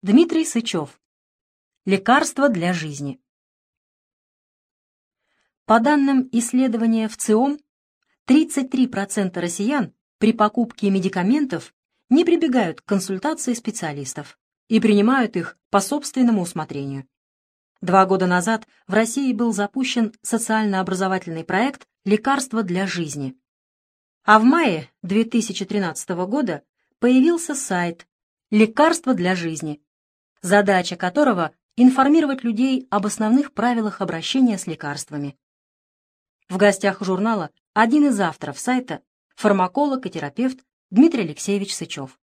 Дмитрий Сычев. Лекарства для жизни. По данным исследования в ЦИОМ, 33% россиян при покупке медикаментов не прибегают к консультации специалистов и принимают их по собственному усмотрению. Два года назад в России был запущен социально-образовательный проект «Лекарства для жизни». А в мае 2013 года появился сайт «Лекарства для жизни», задача которого – информировать людей об основных правилах обращения с лекарствами. В гостях журнала один из авторов сайта – фармаколог и терапевт Дмитрий Алексеевич Сычев.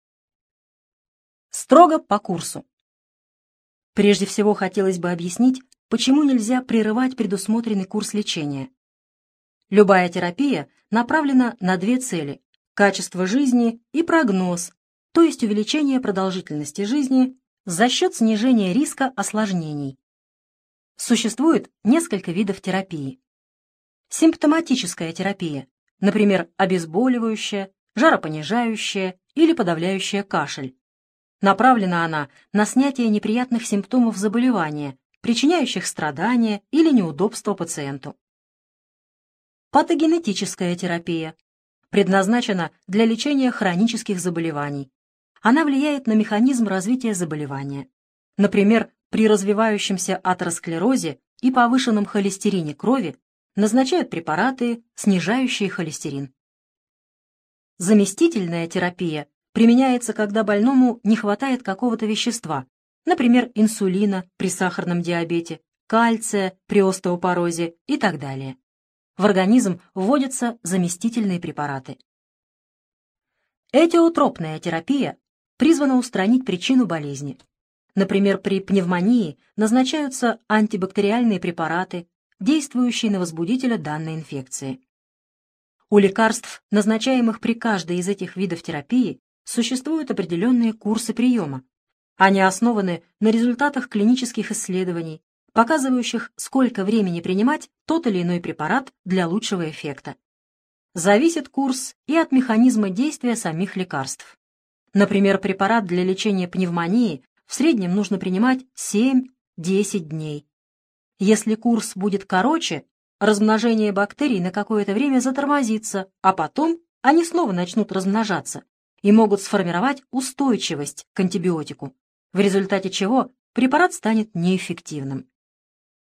Строго по курсу. Прежде всего хотелось бы объяснить, почему нельзя прерывать предусмотренный курс лечения. Любая терапия направлена на две цели – качество жизни и прогноз, то есть увеличение продолжительности жизни за счет снижения риска осложнений. Существует несколько видов терапии. Симптоматическая терапия, например, обезболивающая, жаропонижающая или подавляющая кашель. Направлена она на снятие неприятных симптомов заболевания, причиняющих страдания или неудобства пациенту. Патогенетическая терапия предназначена для лечения хронических заболеваний, она влияет на механизм развития заболевания. Например, при развивающемся атеросклерозе и повышенном холестерине крови назначают препараты, снижающие холестерин. Заместительная терапия применяется, когда больному не хватает какого-то вещества, например, инсулина при сахарном диабете, кальция при остеопорозе и так далее. В организм вводятся заместительные препараты. Этиотропная терапия призвана устранить причину болезни. Например, при пневмонии назначаются антибактериальные препараты, действующие на возбудителя данной инфекции. У лекарств, назначаемых при каждой из этих видов терапии, существуют определенные курсы приема. Они основаны на результатах клинических исследований, показывающих, сколько времени принимать тот или иной препарат для лучшего эффекта. Зависит курс и от механизма действия самих лекарств. Например, препарат для лечения пневмонии в среднем нужно принимать 7-10 дней. Если курс будет короче, размножение бактерий на какое-то время затормозится, а потом они снова начнут размножаться и могут сформировать устойчивость к антибиотику, в результате чего препарат станет неэффективным.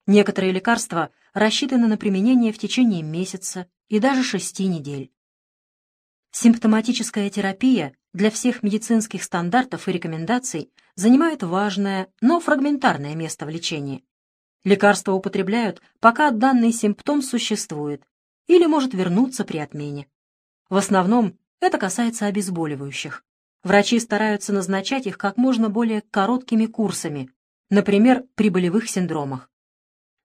Некоторые лекарства рассчитаны на применение в течение месяца и даже шести недель. Симптоматическая терапия для всех медицинских стандартов и рекомендаций занимает важное, но фрагментарное место в лечении. Лекарства употребляют, пока данный симптом существует или может вернуться при отмене. В основном это касается обезболивающих. Врачи стараются назначать их как можно более короткими курсами, например, при болевых синдромах.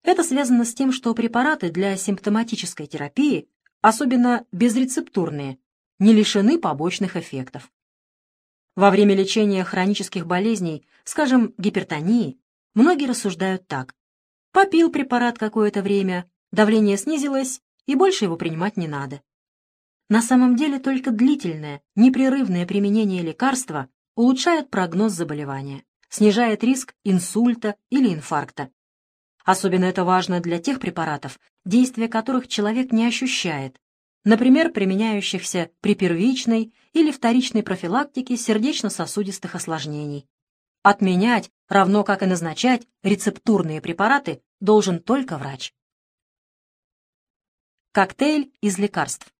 Это связано с тем, что препараты для симптоматической терапии, особенно безрецептурные, не лишены побочных эффектов. Во время лечения хронических болезней, скажем, гипертонии, многие рассуждают так. Попил препарат какое-то время, давление снизилось, и больше его принимать не надо. На самом деле только длительное, непрерывное применение лекарства улучшает прогноз заболевания, снижает риск инсульта или инфаркта. Особенно это важно для тех препаратов, действия которых человек не ощущает, например, применяющихся при первичной или вторичной профилактике сердечно-сосудистых осложнений. Отменять, равно как и назначать, рецептурные препараты должен только врач. Коктейль из лекарств.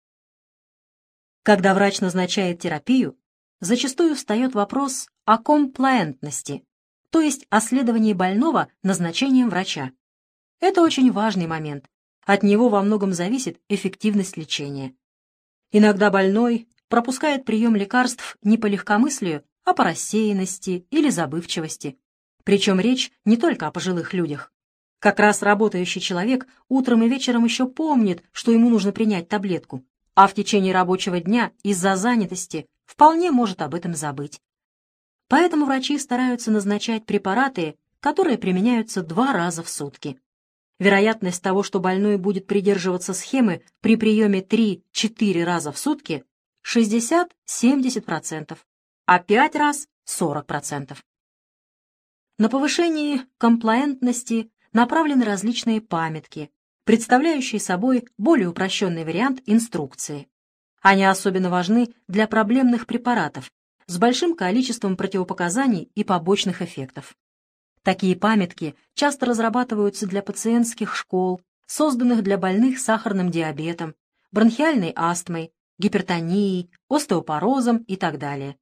Когда врач назначает терапию, зачастую встает вопрос о комплаентности, то есть о следовании больного назначением врача. Это очень важный момент, от него во многом зависит эффективность лечения. Иногда больной пропускает прием лекарств не по легкомыслию, а по рассеянности или забывчивости. Причем речь не только о пожилых людях. Как раз работающий человек утром и вечером еще помнит, что ему нужно принять таблетку, а в течение рабочего дня из-за занятости вполне может об этом забыть. Поэтому врачи стараются назначать препараты, которые применяются два раза в сутки. Вероятность того, что больной будет придерживаться схемы при приеме 3-4 раза в сутки 60-70%, а 5 раз 40%. На повышение комплаентности направлены различные памятки, представляющие собой более упрощенный вариант инструкции. Они особенно важны для проблемных препаратов с большим количеством противопоказаний и побочных эффектов. Такие памятки часто разрабатываются для пациентских школ, созданных для больных сахарным диабетом, бронхиальной астмой, гипертонией, остеопорозом и так далее.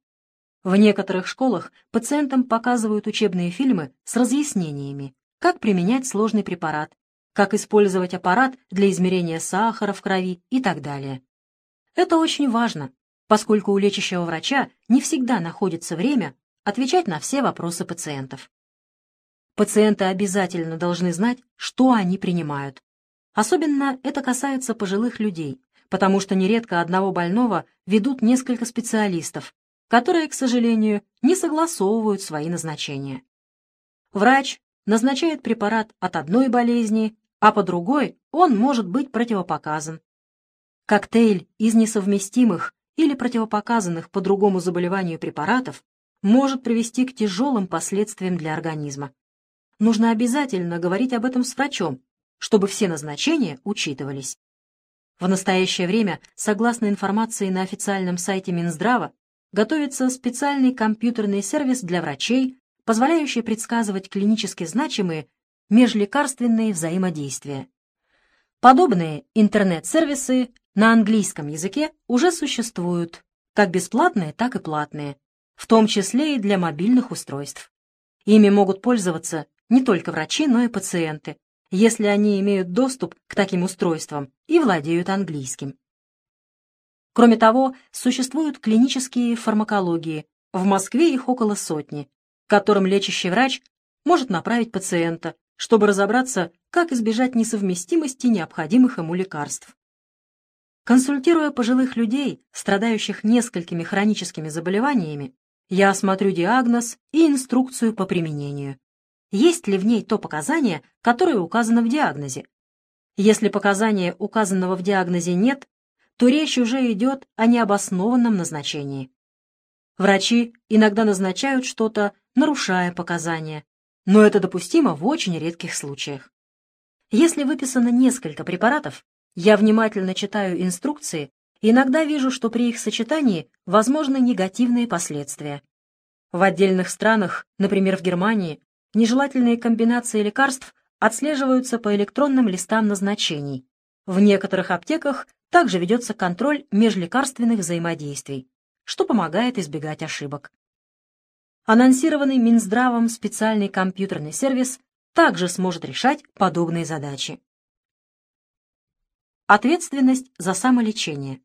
В некоторых школах пациентам показывают учебные фильмы с разъяснениями, как применять сложный препарат, как использовать аппарат для измерения сахара в крови и так далее. Это очень важно, поскольку у лечащего врача не всегда находится время отвечать на все вопросы пациентов. Пациенты обязательно должны знать, что они принимают. Особенно это касается пожилых людей, потому что нередко одного больного ведут несколько специалистов, которые, к сожалению, не согласовывают свои назначения. Врач назначает препарат от одной болезни, а по другой он может быть противопоказан. Коктейль из несовместимых или противопоказанных по другому заболеванию препаратов может привести к тяжелым последствиям для организма. Нужно обязательно говорить об этом с врачом, чтобы все назначения учитывались. В настоящее время, согласно информации на официальном сайте Минздрава, готовится специальный компьютерный сервис для врачей, позволяющий предсказывать клинически значимые межлекарственные взаимодействия. Подобные интернет-сервисы на английском языке уже существуют, как бесплатные, так и платные, в том числе и для мобильных устройств. Ими могут пользоваться не только врачи, но и пациенты, если они имеют доступ к таким устройствам и владеют английским. Кроме того, существуют клинические фармакологии, в Москве их около сотни, которым лечащий врач может направить пациента, чтобы разобраться, как избежать несовместимости необходимых ему лекарств. Консультируя пожилых людей, страдающих несколькими хроническими заболеваниями, я осмотрю диагноз и инструкцию по применению. Есть ли в ней то показание, которое указано в диагнозе? Если показания указанного в диагнозе нет, то речь уже идет о необоснованном назначении. Врачи иногда назначают что-то, нарушая показания, но это допустимо в очень редких случаях. Если выписано несколько препаратов, я внимательно читаю инструкции иногда вижу, что при их сочетании возможны негативные последствия. В отдельных странах, например, в Германии, нежелательные комбинации лекарств отслеживаются по электронным листам назначений. В некоторых аптеках также ведется контроль межлекарственных взаимодействий, что помогает избегать ошибок. Анонсированный Минздравом специальный компьютерный сервис также сможет решать подобные задачи. Ответственность за самолечение.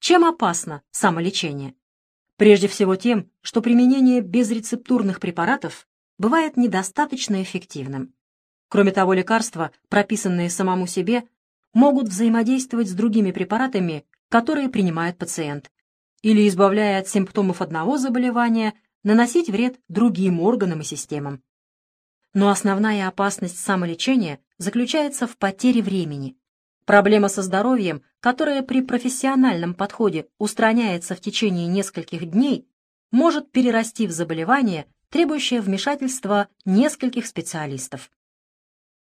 Чем опасно самолечение? Прежде всего тем, что применение безрецептурных препаратов бывает недостаточно эффективным. Кроме того, лекарства, прописанные самому себе, могут взаимодействовать с другими препаратами, которые принимает пациент, или, избавляя от симптомов одного заболевания, наносить вред другим органам и системам. Но основная опасность самолечения заключается в потере времени. Проблема со здоровьем, которая при профессиональном подходе устраняется в течение нескольких дней, может перерасти в заболевание, требующее вмешательства нескольких специалистов.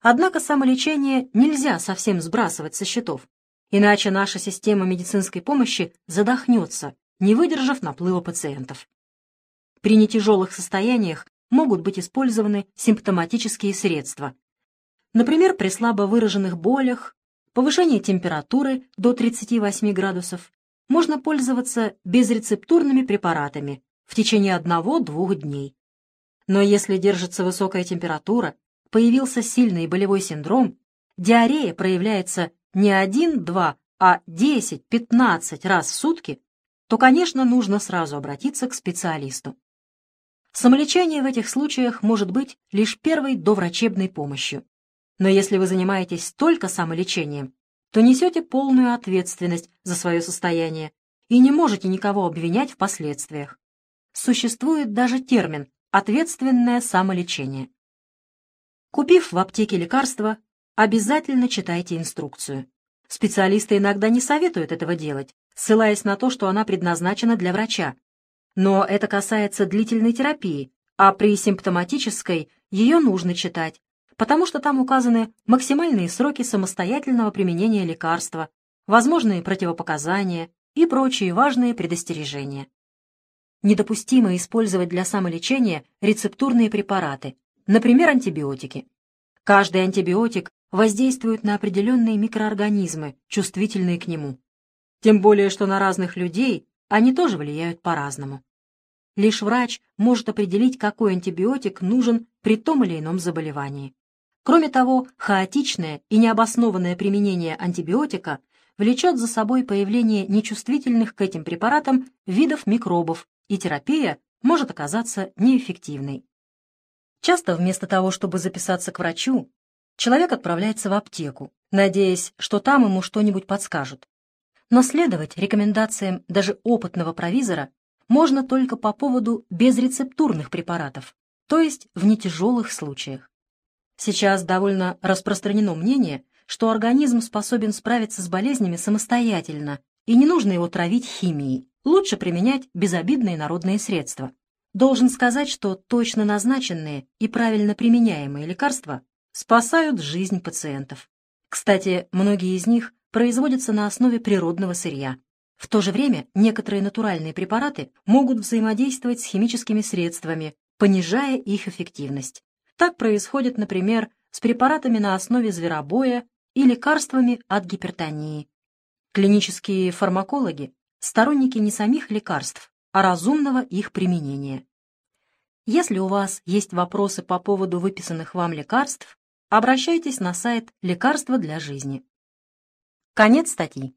Однако самолечение нельзя совсем сбрасывать со счетов, иначе наша система медицинской помощи задохнется, не выдержав наплыва пациентов. При нетяжелых состояниях могут быть использованы симптоматические средства. Например, при слабо выраженных болях, повышении температуры до 38 градусов можно пользоваться безрецептурными препаратами в течение 1-2 дней. Но если держится высокая температура, появился сильный болевой синдром, диарея проявляется не 1-2, а 10-15 раз в сутки, то, конечно, нужно сразу обратиться к специалисту. Самолечение в этих случаях может быть лишь первой доврачебной помощью. Но если вы занимаетесь только самолечением, то несете полную ответственность за свое состояние и не можете никого обвинять в последствиях. Существует даже термин «ответственное самолечение». Купив в аптеке лекарство, обязательно читайте инструкцию. Специалисты иногда не советуют этого делать, ссылаясь на то, что она предназначена для врача. Но это касается длительной терапии, а при симптоматической ее нужно читать, потому что там указаны максимальные сроки самостоятельного применения лекарства, возможные противопоказания и прочие важные предостережения. Недопустимо использовать для самолечения рецептурные препараты, например, антибиотики. Каждый антибиотик воздействует на определенные микроорганизмы, чувствительные к нему. Тем более, что на разных людей они тоже влияют по-разному. Лишь врач может определить, какой антибиотик нужен при том или ином заболевании. Кроме того, хаотичное и необоснованное применение антибиотика влечет за собой появление нечувствительных к этим препаратам видов микробов, и терапия может оказаться неэффективной. Часто вместо того, чтобы записаться к врачу, человек отправляется в аптеку, надеясь, что там ему что-нибудь подскажут. Но следовать рекомендациям даже опытного провизора можно только по поводу безрецептурных препаратов, то есть в нетяжелых случаях. Сейчас довольно распространено мнение, что организм способен справиться с болезнями самостоятельно, и не нужно его травить химией. Лучше применять безобидные народные средства. Должен сказать, что точно назначенные и правильно применяемые лекарства спасают жизнь пациентов. Кстати, многие из них производятся на основе природного сырья. В то же время некоторые натуральные препараты могут взаимодействовать с химическими средствами, понижая их эффективность. Так происходит, например, с препаратами на основе зверобоя и лекарствами от гипертонии. Клинические фармакологи – сторонники не самих лекарств, а разумного их применения. Если у вас есть вопросы по поводу выписанных вам лекарств, обращайтесь на сайт «Лекарства для жизни». Конец статьи.